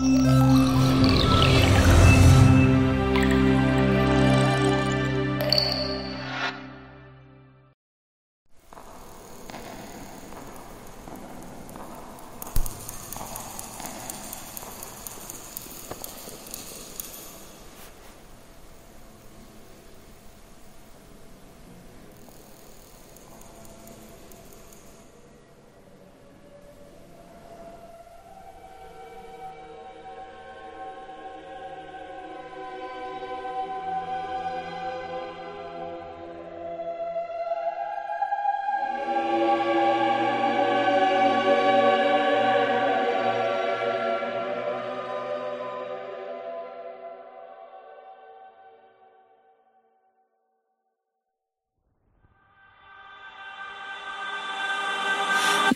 Música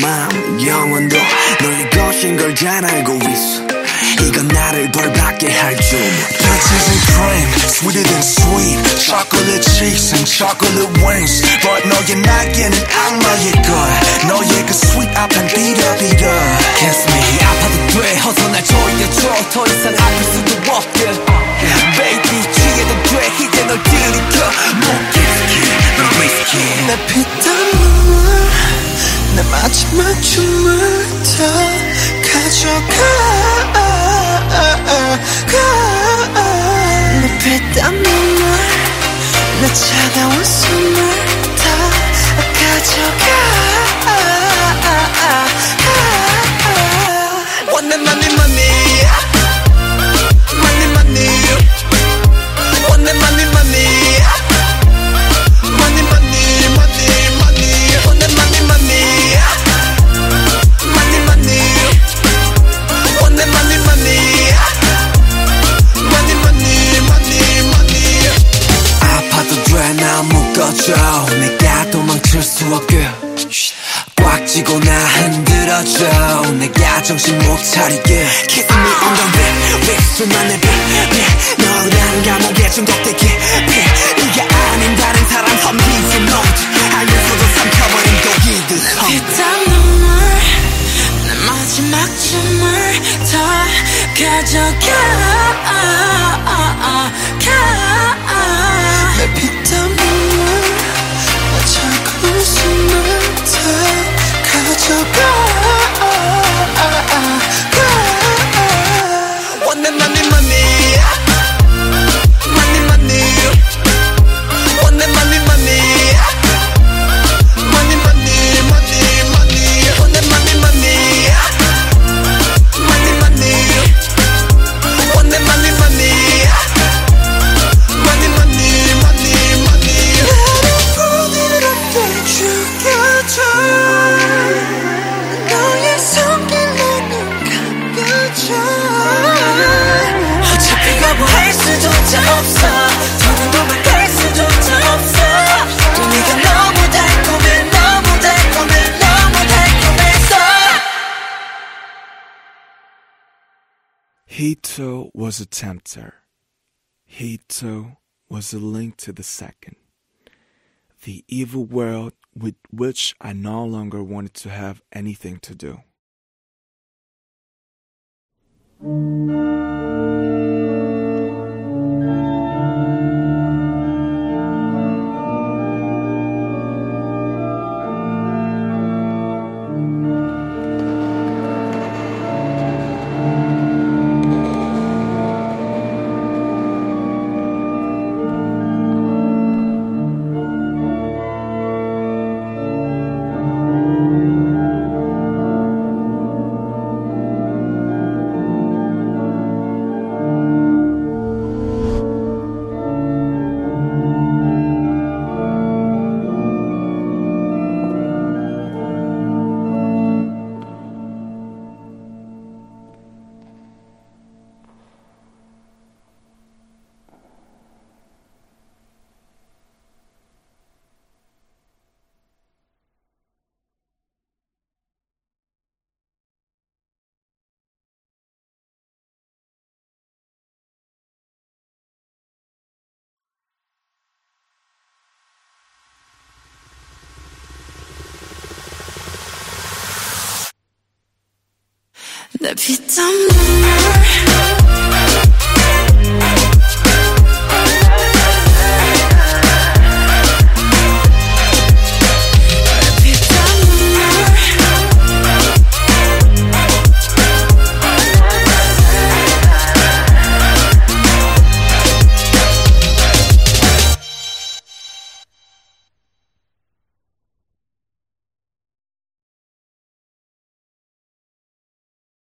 마음, 영혼도 너의 것인 걸 잘 알고 있어 이건 나를 벌받게 할 줄. Peaches and cream, sweeter than sweet. Chocolate cheeks and chocolate wings. But 너의 날개는 악마의 걸. 너의 그 sweet 앞엔 비려비려. Kiss me 아파도 돼 어서 날 조여줘 더 이상 아플 수도 없게 Baby 묶어줘 내가 도망칠 수 없게. 꽉 쥐고 나 흔들어줘. 내가 정신 못 차리게. Kiss me on the lip lip 수만의 빛 너란 감옥에 중독되게 네가 아닌 다른 사람 선비지 note 알면서도 삼켜버린 독이듯 피땀 눈물 내 마지막 춤을 다 가져가. 가. 내 피땀 He too was a tempter. He too was a link to the second. The evil world with which I no longer wanted to have anything to do. Depuis tant longtemps